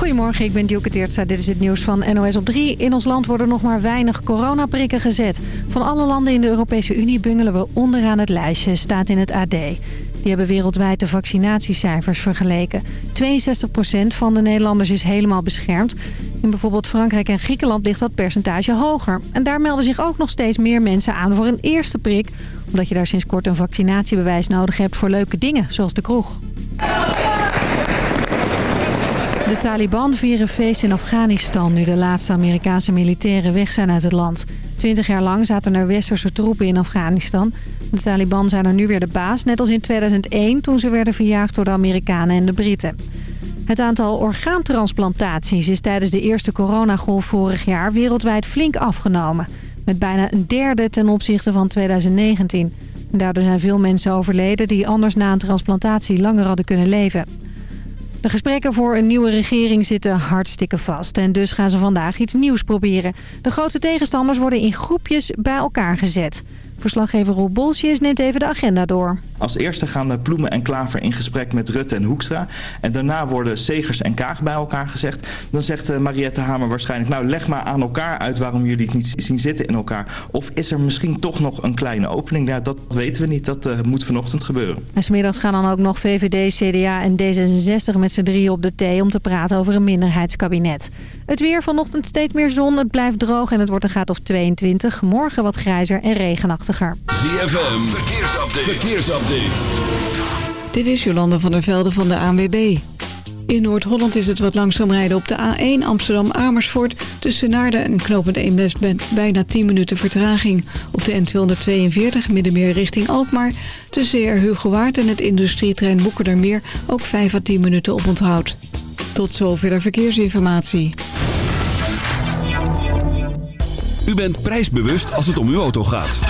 Goedemorgen, ik ben Dielke Teertza. Dit is het nieuws van NOS op 3. In ons land worden nog maar weinig coronaprikken gezet. Van alle landen in de Europese Unie bungelen we onderaan het lijstje, staat in het AD. Die hebben wereldwijd de vaccinatiecijfers vergeleken. 62% van de Nederlanders is helemaal beschermd. In bijvoorbeeld Frankrijk en Griekenland ligt dat percentage hoger. En daar melden zich ook nog steeds meer mensen aan voor een eerste prik... omdat je daar sinds kort een vaccinatiebewijs nodig hebt voor leuke dingen, zoals de kroeg. De Taliban vieren feest in Afghanistan nu de laatste Amerikaanse militairen weg zijn uit het land. Twintig jaar lang zaten er westerse troepen in Afghanistan. De Taliban zijn er nu weer de baas, net als in 2001 toen ze werden verjaagd door de Amerikanen en de Britten. Het aantal orgaantransplantaties is tijdens de eerste coronagolf vorig jaar wereldwijd flink afgenomen. Met bijna een derde ten opzichte van 2019. Daardoor zijn veel mensen overleden die anders na een transplantatie langer hadden kunnen leven. De gesprekken voor een nieuwe regering zitten hartstikke vast. En dus gaan ze vandaag iets nieuws proberen. De grootste tegenstanders worden in groepjes bij elkaar gezet. Verslaggever Roel Bolsjes neemt even de agenda door. Als eerste gaan Ploemen en Klaver in gesprek met Rutte en Hoekstra. En daarna worden Segers en Kaag bij elkaar gezegd. Dan zegt eh, Mariette Hamer waarschijnlijk... nou, leg maar aan elkaar uit waarom jullie het niet zien zitten in elkaar. Of is er misschien toch nog een kleine opening? Ja, dat weten we niet. Dat uh, moet vanochtend gebeuren. En smiddags gaan dan ook nog VVD, CDA en D66 met z'n drieën op de thee... om te praten over een minderheidskabinet. Het weer vanochtend steeds meer zon. Het blijft droog en het wordt een graad of 22. Morgen wat grijzer en regenachtiger. ZFM, verkeersupdate. verkeersupdate. Dit is Jolande van der Velde van de ANWB. In Noord-Holland is het wat langzaam rijden op de A1 Amsterdam-Amersfoort. Tussen Naarden en Knopend Eemnes bijna 10 minuten vertraging. Op de N242 middenmeer richting Alkmaar. Tussen Heer Waard en het industrietrein Boekerdermeer ook 5 à 10 minuten op onthoud. Tot zover de verkeersinformatie. U bent prijsbewust als het om uw auto gaat.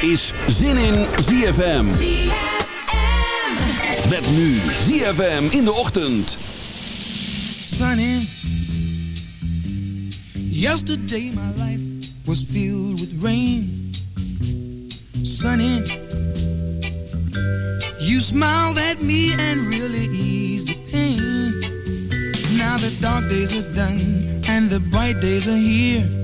is zin in ZFM. Met nu ZFM in de ochtend. Sunny. Yesterday my life was filled with rain. Sunny. You smiled at me and really eased the pain. Now the dark days are done and the bright days are here.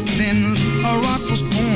then a rock was formed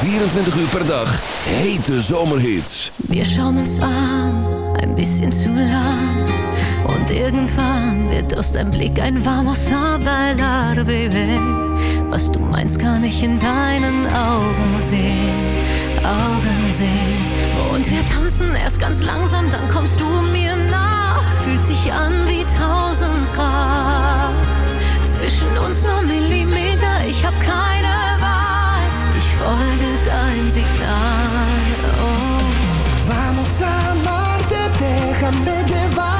24 uur per dag, hete zomerhits. Wir schauen uns an, ein bisschen zu lang. Und irgendwann wird aus deinem Blick ein vamos a bailar, baby. Was du meinst, kann ich in deinen Augen sehen, Augen sehen. Und wir tanzen erst ganz langsam, dann kommst du mir nah. Fühlt sich an wie tausend Grad. Zwischen uns nur Millimeter, ich hab keine Vamos a amarte, déjame llevarte.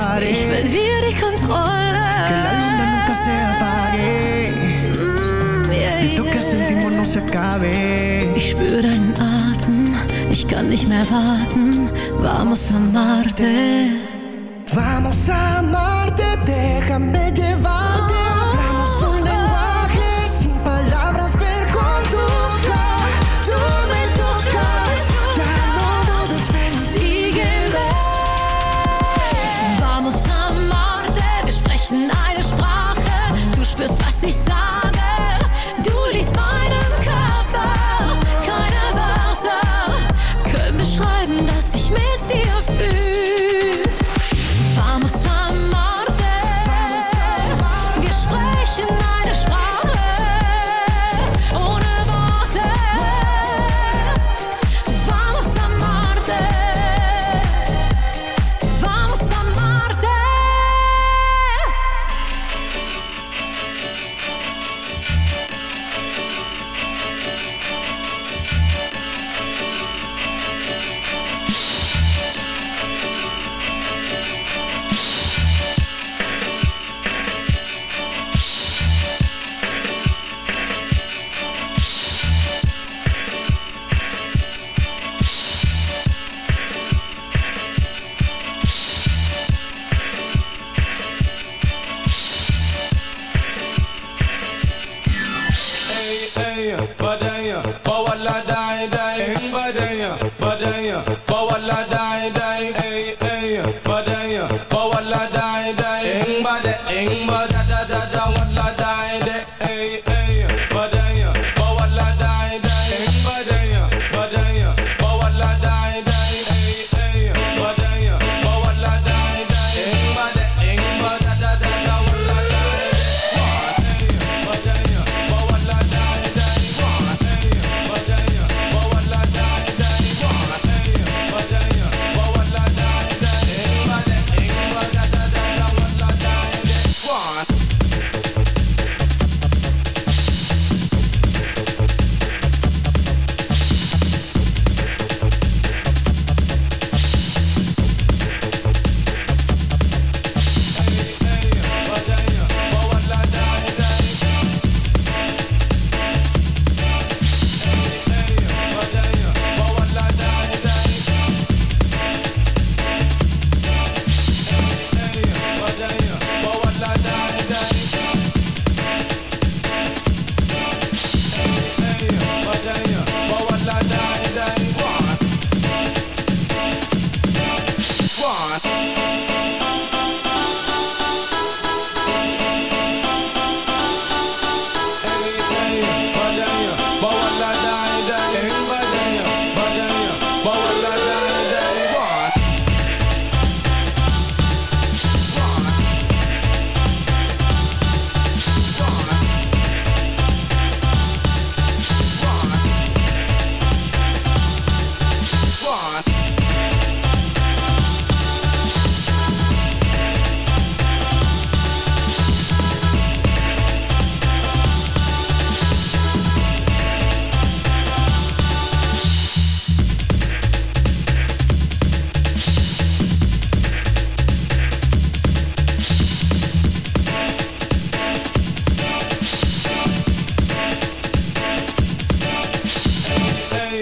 Party. Ich verliere die Kontrolle. Que la luna nunca se apague. Mm, yeah, Esto yeah. que sentimos no se acabe. Ich spüre deinen Atem. Ich kann nicht mehr warten. Vamos a Marte. Vamos a Marte. Déjame llevar.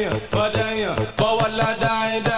Badaya, Badaya, Badaya,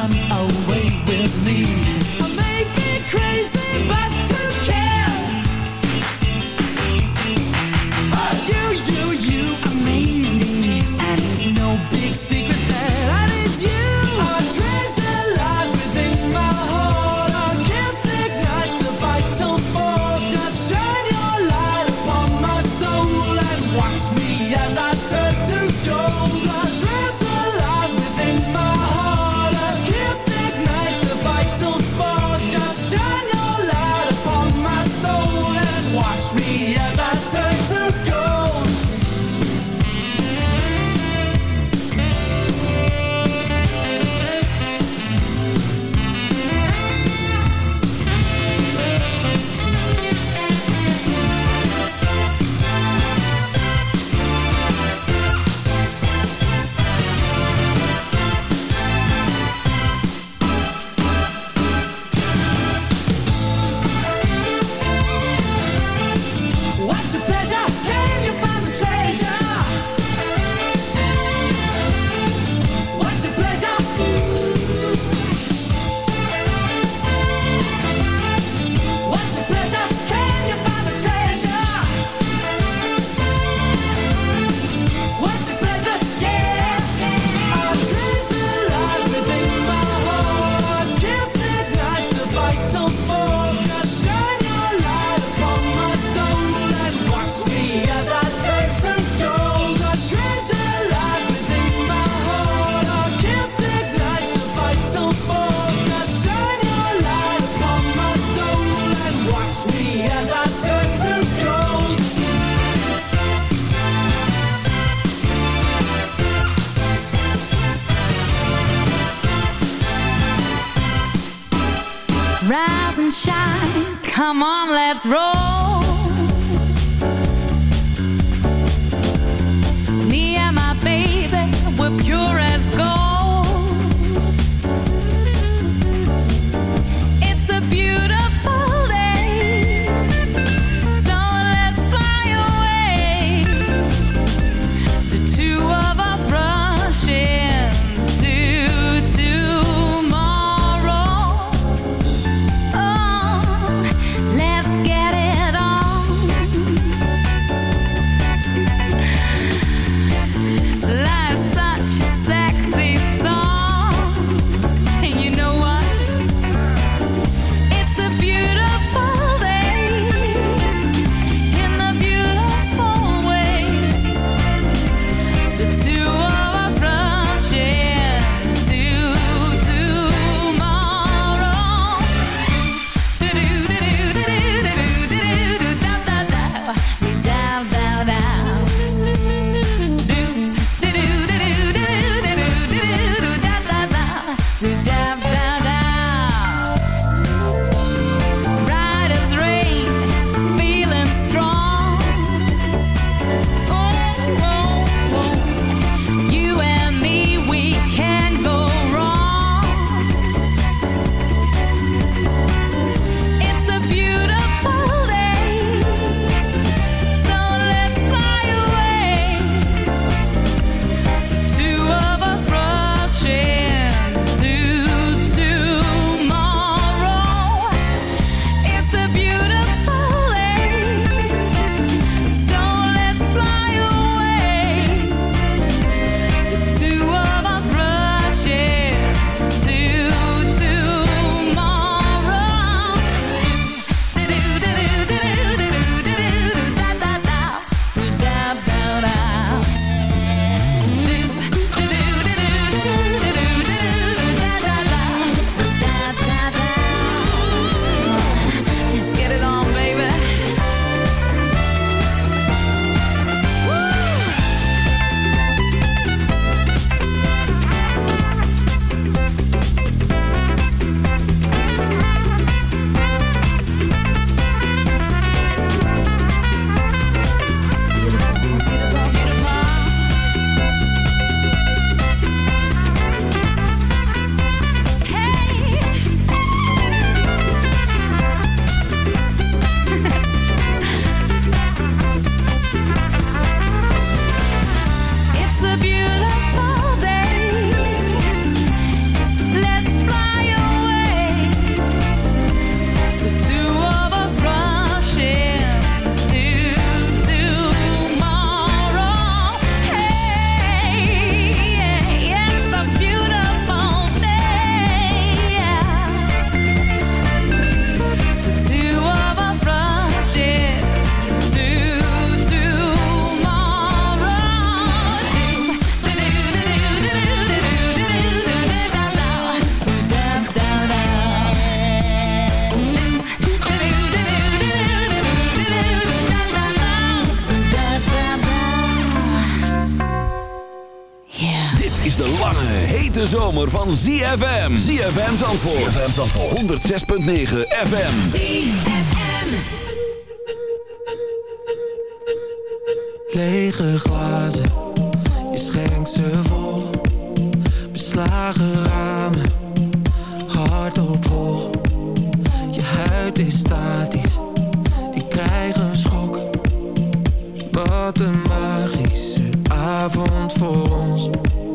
come out. let's roll. lange, hete zomer van ZFM. ZFM Zandvoort. ZFM Zandvoort. 106.9 FM. Lege glazen, je schenkt ze vol. Beslagen ramen, hard op hol. Je huid is statisch, ik krijg een schok. Wat een magische avond voor ons.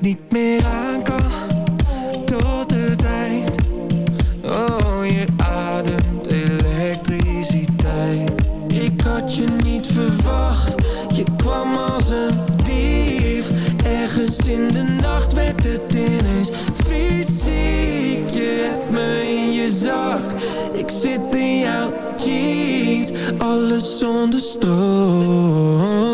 niet meer aan kan tot het eind. Oh, je ademt elektriciteit. Ik had je niet verwacht, je kwam als een dief. Ergens in de nacht werd het ineens fysiek. Je hebt me in je zak, ik zit in jouw jeans. Alles zonder stroom.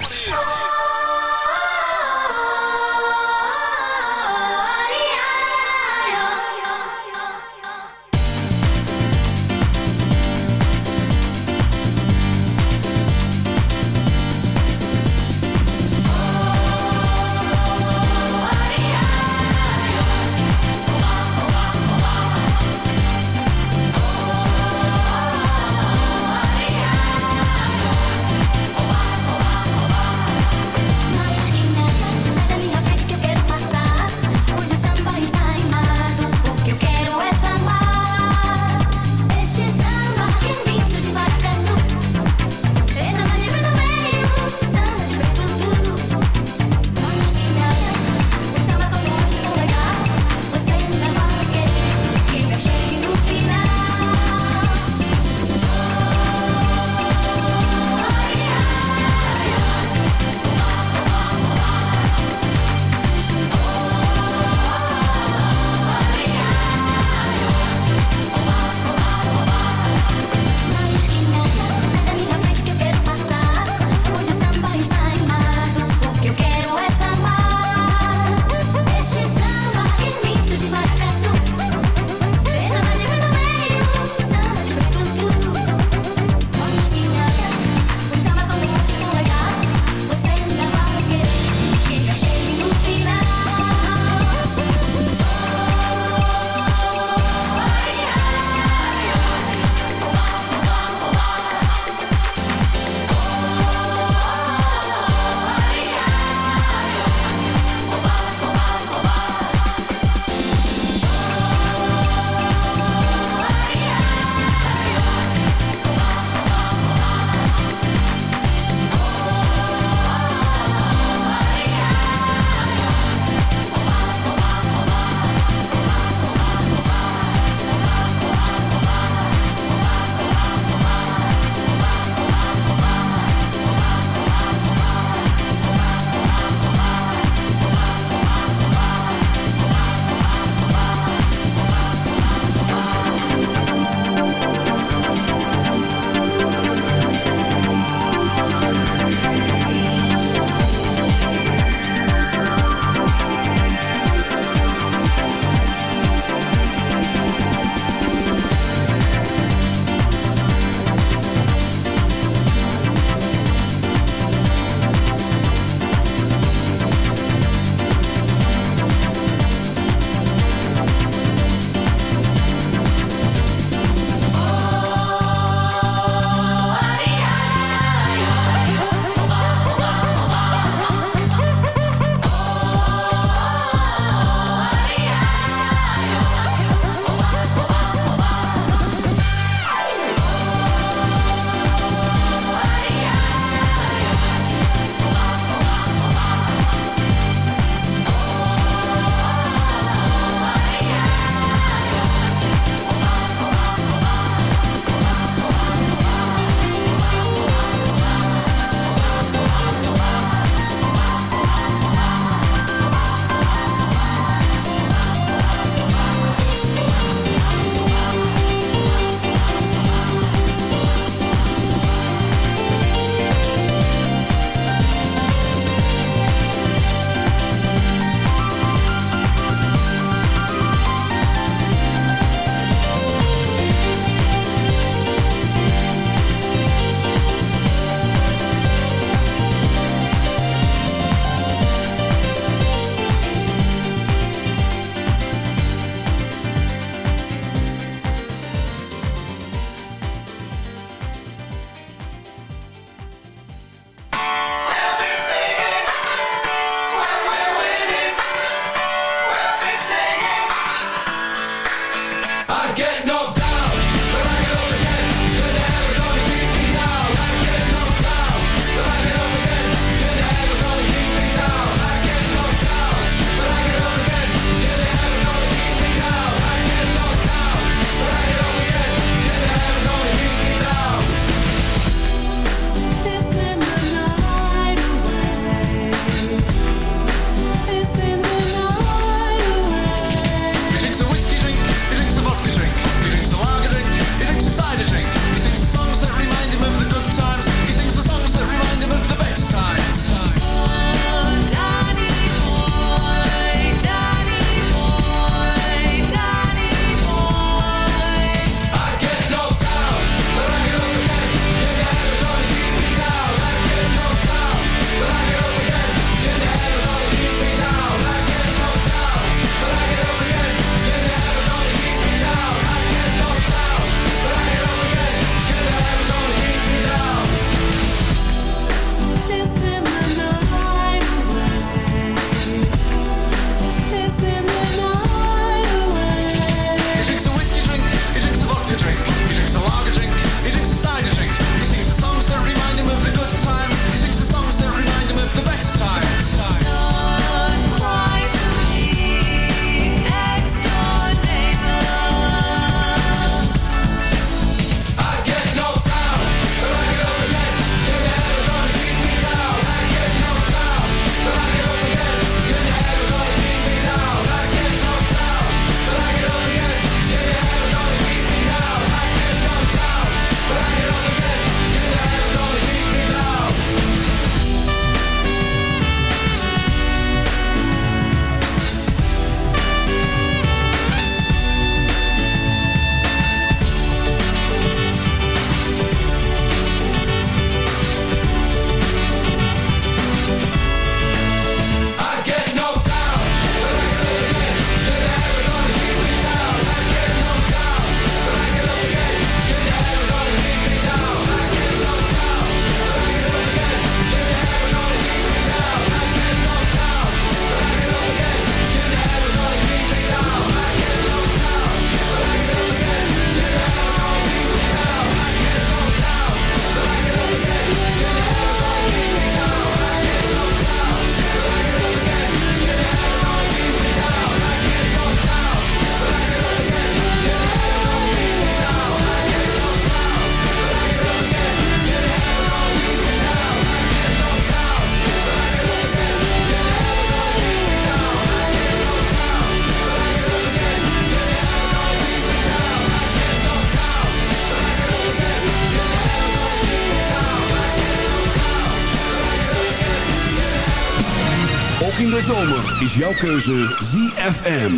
is jouw keuze ZFM.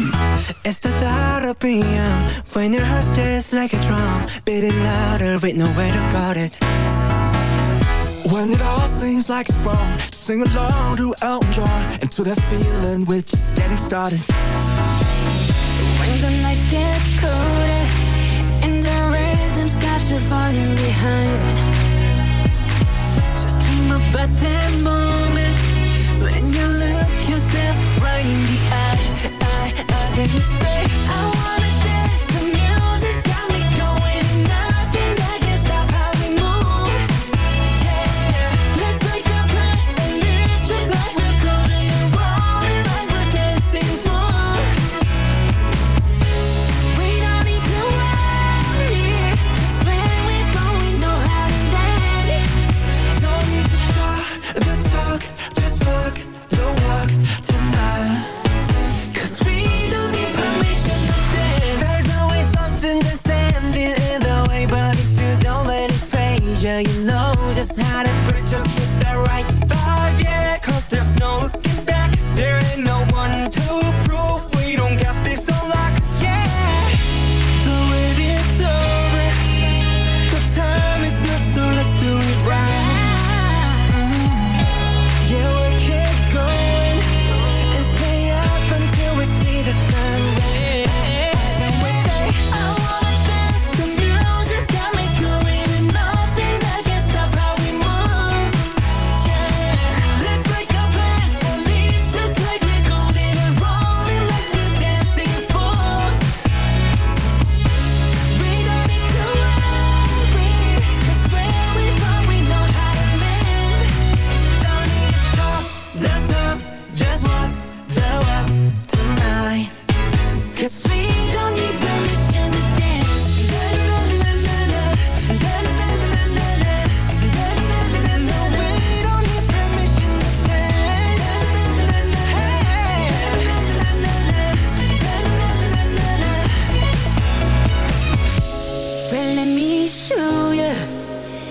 It's the thought of being when your heart just like a drum, beating louder with nowhere to guard it. When it all seems like it's wrong, sing along to Elton John and to that feeling we're just getting started. When the nights get colder and the rhythm's got you falling behind, just dream about that moment when you look yourself right in the eye, eye, eye Then you say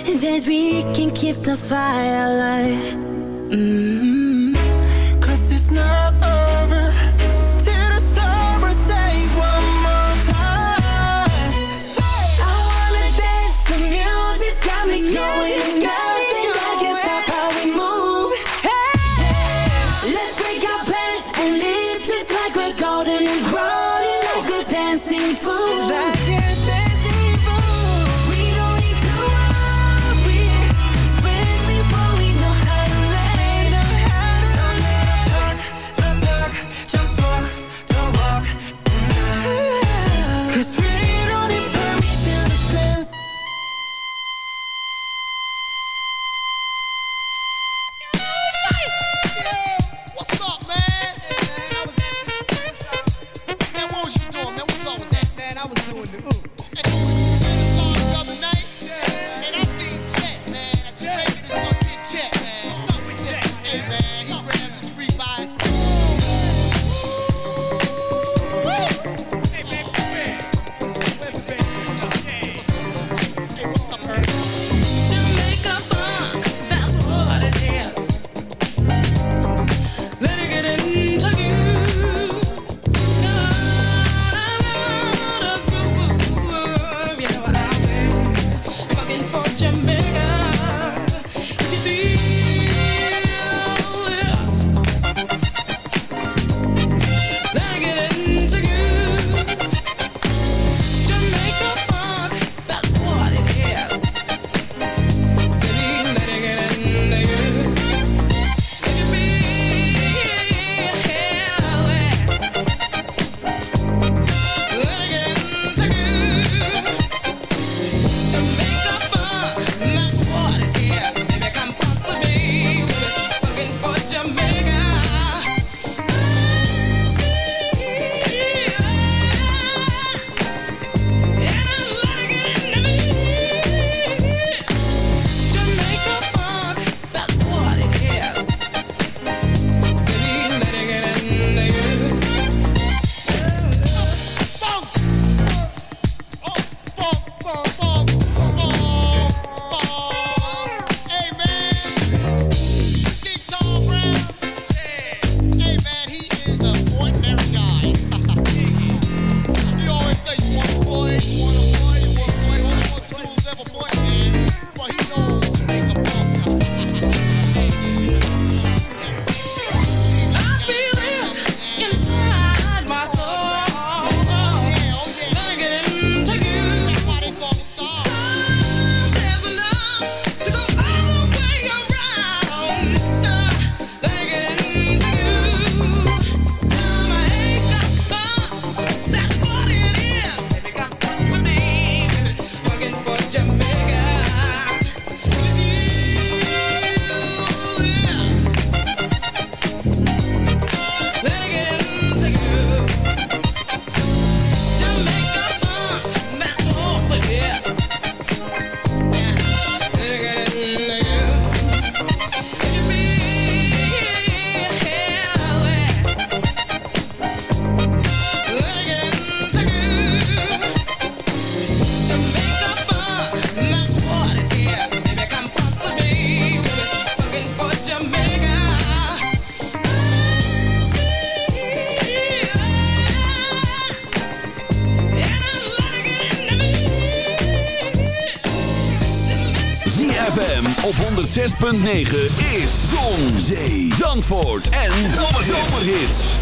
that we can keep the fire alive. Mm -hmm. 106.9 is Zon, Zee, Zandvoort en Zomerhits.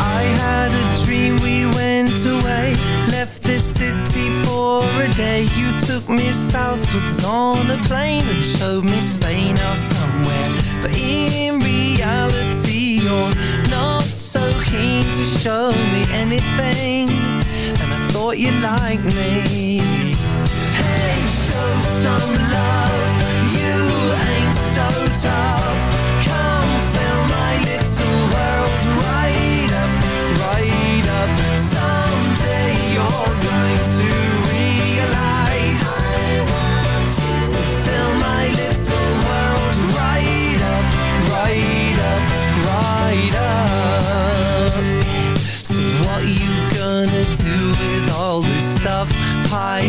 I had a dream we went away Left this city for a day You took me southwards on a plane And showed me Spain or somewhere In reality you're not so keen to show me anything And I thought you liked me. Hey, show some love. You ain't so tough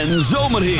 en zomerhits.